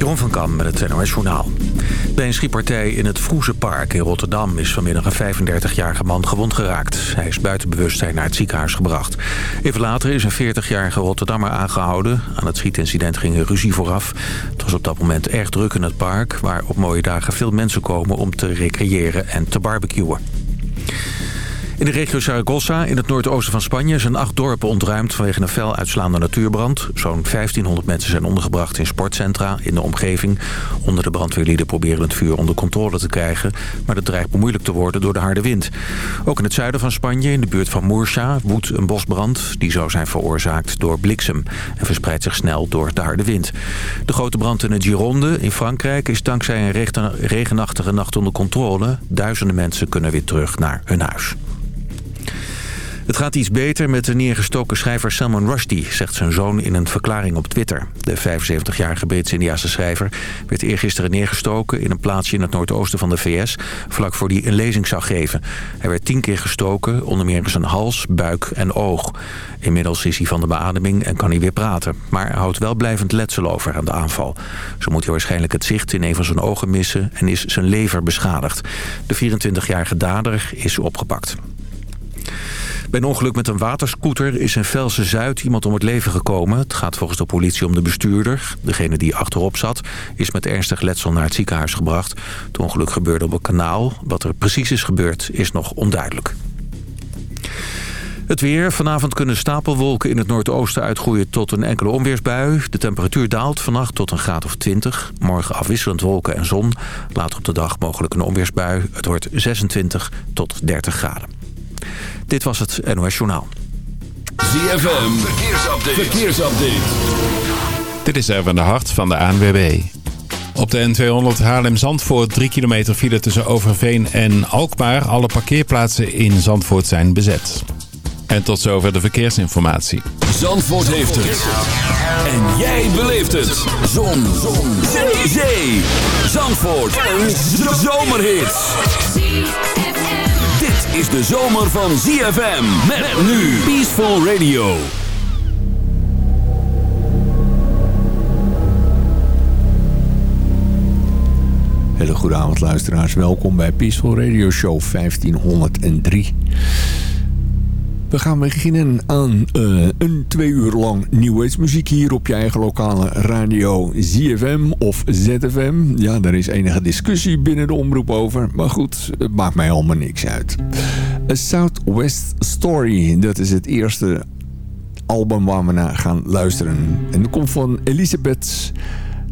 Jeroen van Kam met het NOS Journaal. Bij een schietpartij in het Vroezenpark in Rotterdam... is vanmiddag een 35-jarige man gewond geraakt. Hij is buiten bewustzijn naar het ziekenhuis gebracht. Even later is een 40-jarige Rotterdammer aangehouden. Aan het schietincident ging een ruzie vooraf. Het was op dat moment erg druk in het park... waar op mooie dagen veel mensen komen om te recreëren en te barbecuen. In de regio Zaragoza, in het noordoosten van Spanje... zijn acht dorpen ontruimd vanwege een fel uitslaande natuurbrand. Zo'n 1500 mensen zijn ondergebracht in sportcentra in de omgeving. Onder de brandweerlieden proberen het vuur onder controle te krijgen... maar dat dreigt bemoeilijk te worden door de harde wind. Ook in het zuiden van Spanje, in de buurt van Murcia... woedt een bosbrand. Die zou zijn veroorzaakt door bliksem... en verspreidt zich snel door de harde wind. De grote brand in het Gironde in Frankrijk... is dankzij een regenachtige nacht onder controle. Duizenden mensen kunnen weer terug naar hun huis. Het gaat iets beter met de neergestoken schrijver Salman Rushdie... zegt zijn zoon in een verklaring op Twitter. De 75-jarige Brits-Indiase schrijver werd eergisteren neergestoken... in een plaatsje in het noordoosten van de VS... vlak voor hij een lezing zou geven. Hij werd tien keer gestoken, onder meer in zijn hals, buik en oog. Inmiddels is hij van de beademing en kan hij weer praten. Maar hij houdt wel blijvend letsel over aan de aanval. Zo moet hij waarschijnlijk het zicht in een van zijn ogen missen... en is zijn lever beschadigd. De 24-jarige dader is opgepakt. Bij een ongeluk met een waterscooter is in Velse Zuid iemand om het leven gekomen. Het gaat volgens de politie om de bestuurder. Degene die achterop zat is met ernstig letsel naar het ziekenhuis gebracht. Het ongeluk gebeurde op een kanaal. Wat er precies is gebeurd is nog onduidelijk. Het weer. Vanavond kunnen stapelwolken in het noordoosten uitgroeien tot een enkele onweersbui. De temperatuur daalt vannacht tot een graad of 20. Morgen afwisselend wolken en zon. Later op de dag mogelijk een onweersbui. Het wordt 26 tot 30 graden. Dit was het NOS Journaal. ZFM, verkeersupdate. verkeersupdate. Dit is Erwin de Hart van de ANWB. Op de N200 Haarlem-Zandvoort 3 kilometer file tussen Overveen en Alkmaar. Alle parkeerplaatsen in Zandvoort zijn bezet. En tot zover de verkeersinformatie. Zandvoort heeft het. En jij beleeft het. Zon. Zon. Zee. Zandvoort. Een zomerhit is de zomer van ZFM. Met, nu Peaceful Radio. Hele goede avond luisteraars. Welkom bij Peaceful Radio Show 1503. We gaan beginnen aan uh, een twee uur lang New Age muziek hier op je eigen lokale radio ZFM of ZFM. Ja, daar is enige discussie binnen de omroep over. Maar goed, het maakt mij allemaal niks uit. A Southwest Story, dat is het eerste album waar we naar gaan luisteren. En dat komt van Elisabeth...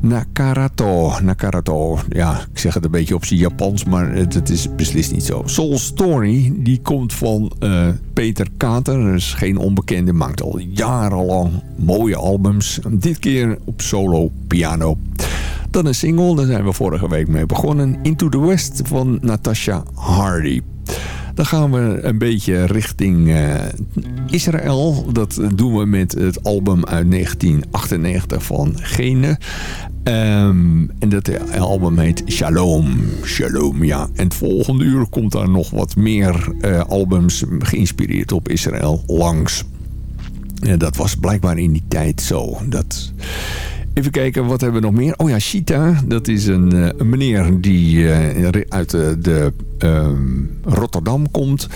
Nakarato. Nakarato. Ja, ik zeg het een beetje op zijn Japans, maar het, is beslist niet zo. Soul Story, die komt van uh, Peter Kater. Dat is geen onbekende, maakt al jarenlang mooie albums. Dit keer op solo piano. Dan een single, daar zijn we vorige week mee begonnen. Into the West van Natasha Hardy. Dan gaan we een beetje richting uh, Israël. Dat doen we met het album uit 1998 van Gene. Um, en dat album heet Shalom. Shalom, ja. En het volgende uur komt daar nog wat meer uh, albums geïnspireerd op Israël langs. En dat was blijkbaar in die tijd zo. Dat... Even kijken, wat hebben we nog meer? Oh ja, Shita. Dat is een, uh, een meneer die uh, uit de Ehm, Rotterdam komt.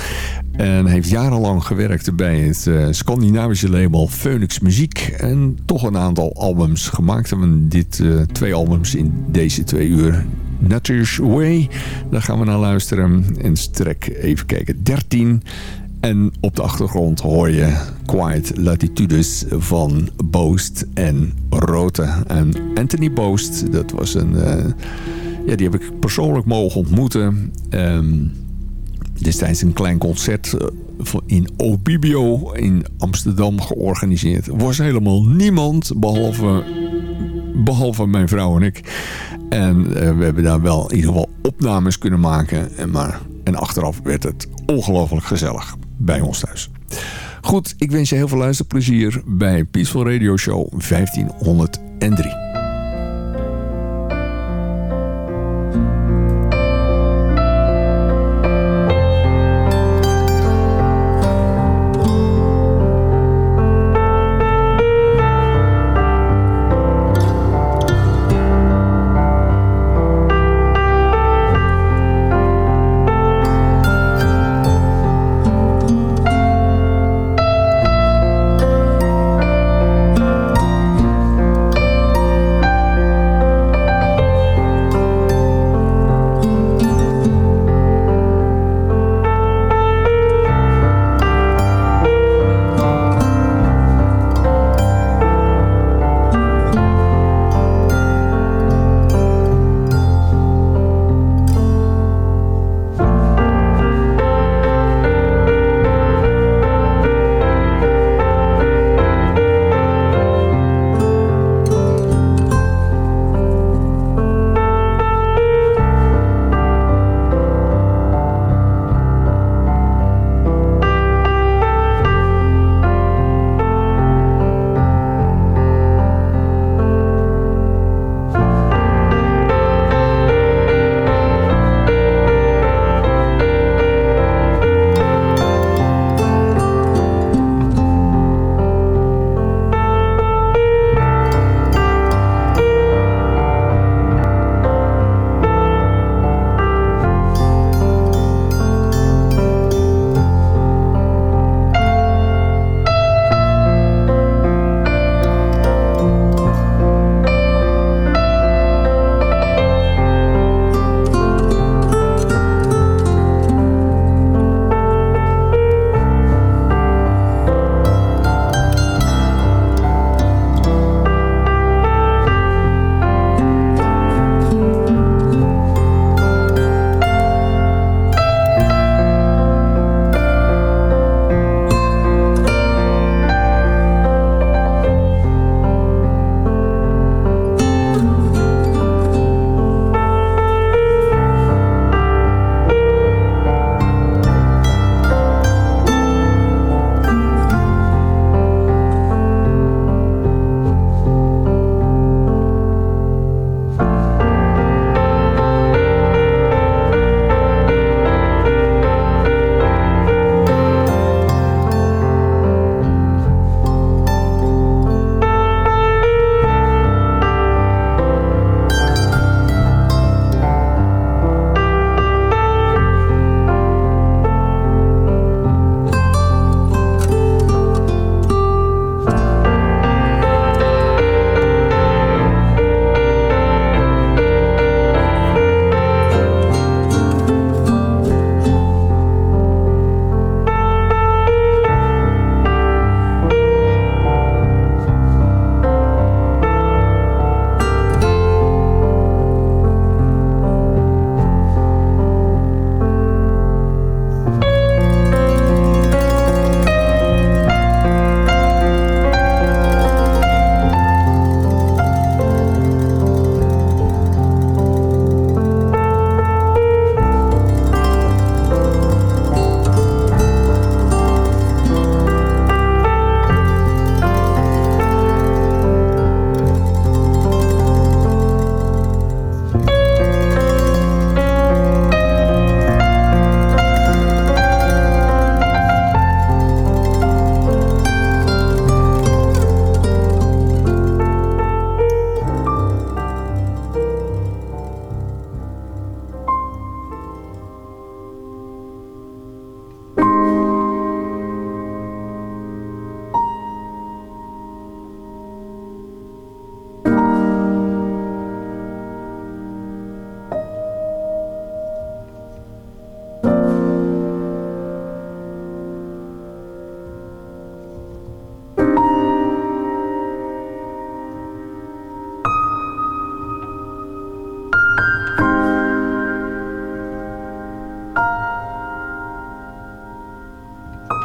En heeft jarenlang gewerkt bij het uh, Scandinavische label Phoenix Muziek. En toch een aantal albums gemaakt. We hebben dit twee albums in deze twee uur. Nature's Way, daar gaan we naar luisteren. En strek even kijken, 13. En op de achtergrond hoor je Quiet Latitudes van Boost en Rote. En Anthony Boost, dat was een... Uh, ja, die heb ik persoonlijk mogen ontmoeten. Um, destijds een klein concert eh, in Obibio in Amsterdam georganiseerd. Er was helemaal niemand behalve, behalve mijn vrouw en ik. En uh, we hebben daar wel in ieder geval opnames kunnen maken. En, maar, en achteraf werd het ongelooflijk gezellig bij ons thuis. Goed, ik wens je heel veel luisterplezier bij Peaceful Radio Show 1503.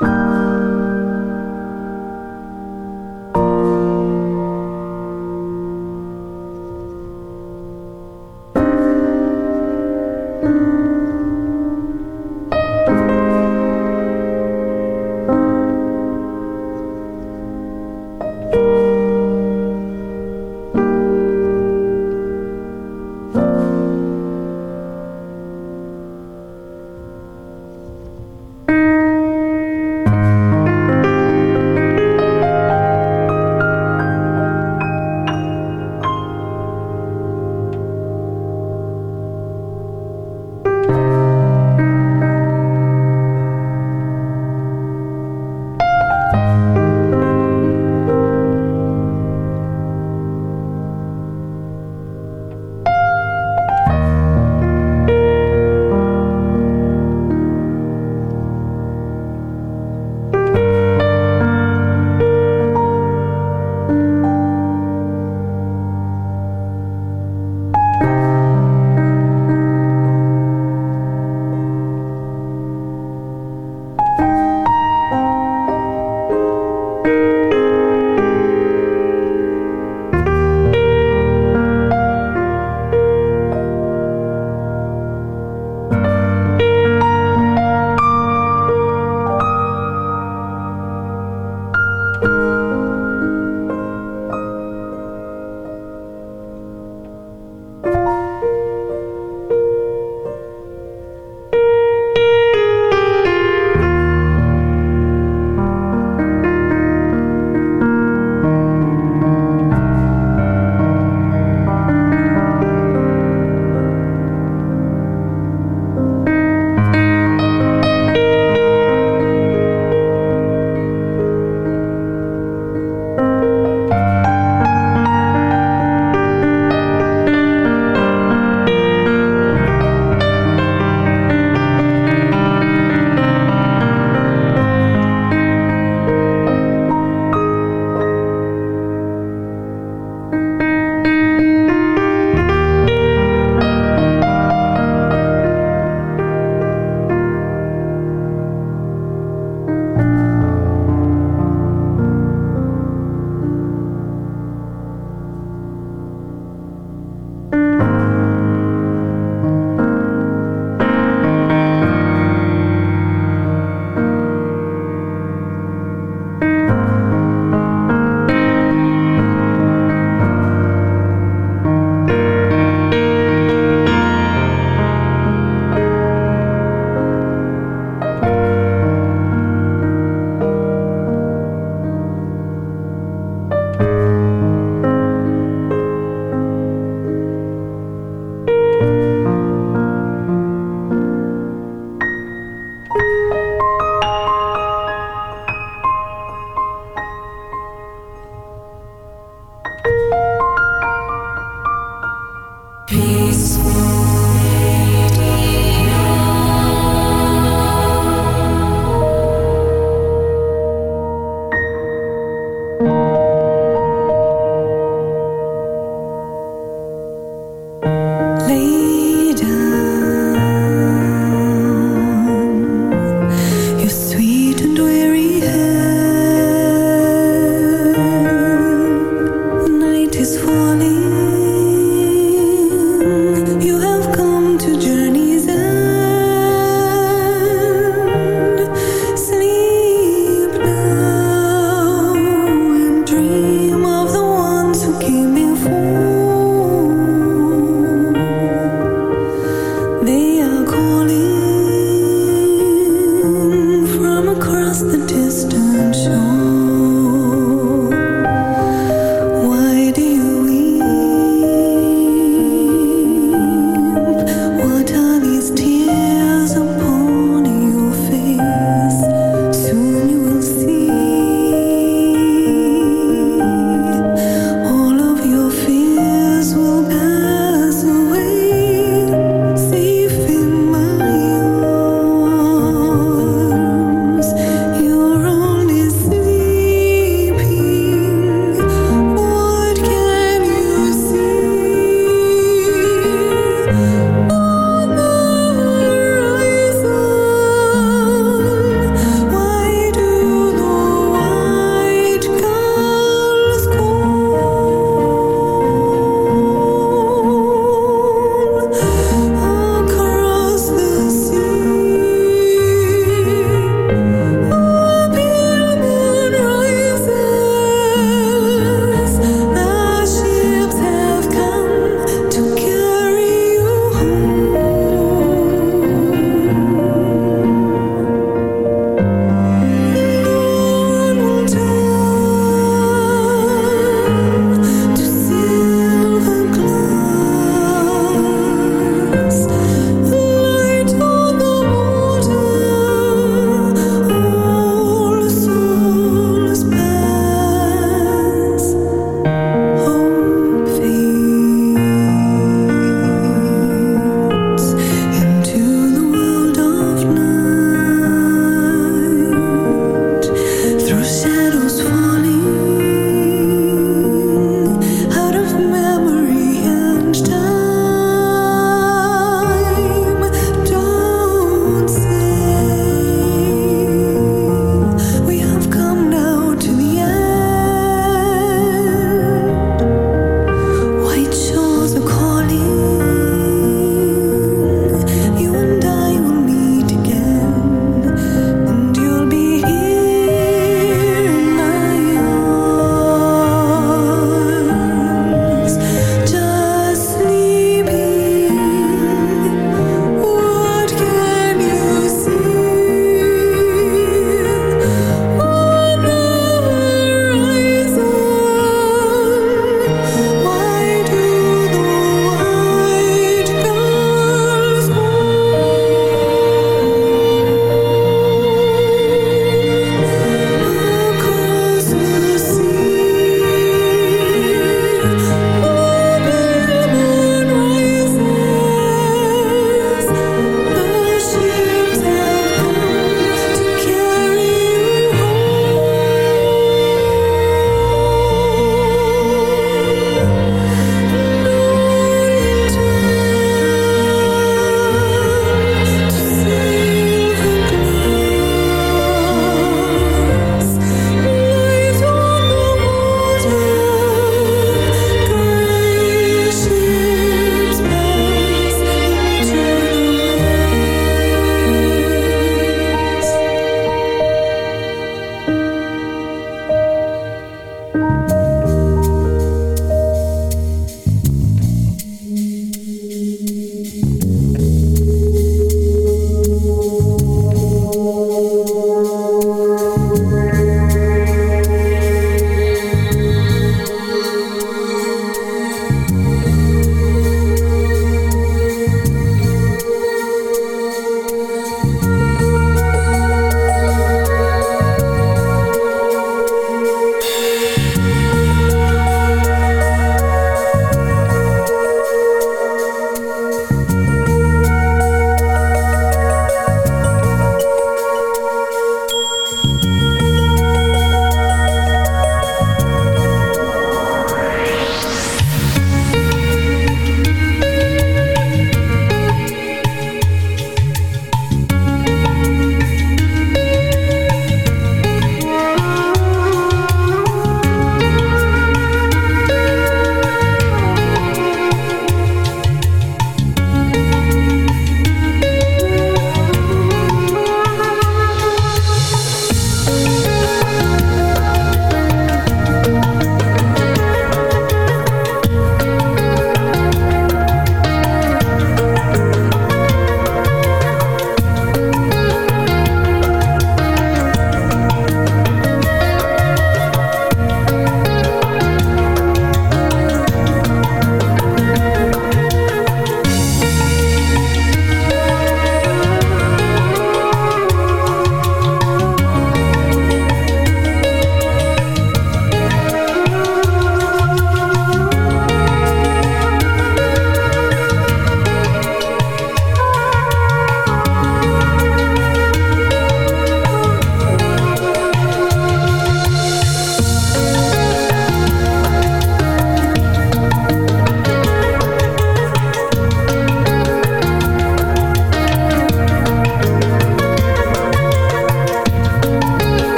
Bye.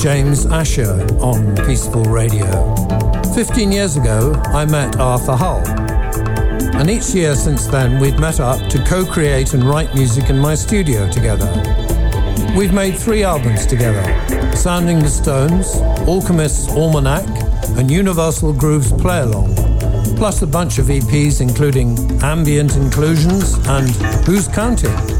James Asher on Peaceful Radio. 15 years ago, I met Arthur Hull. And each year since then, we've met up to co create and write music in my studio together. We've made three albums together Sounding the Stones, Alchemist's Almanac, and Universal Grooves Play Along, plus a bunch of EPs including Ambient Inclusions and Who's Counting?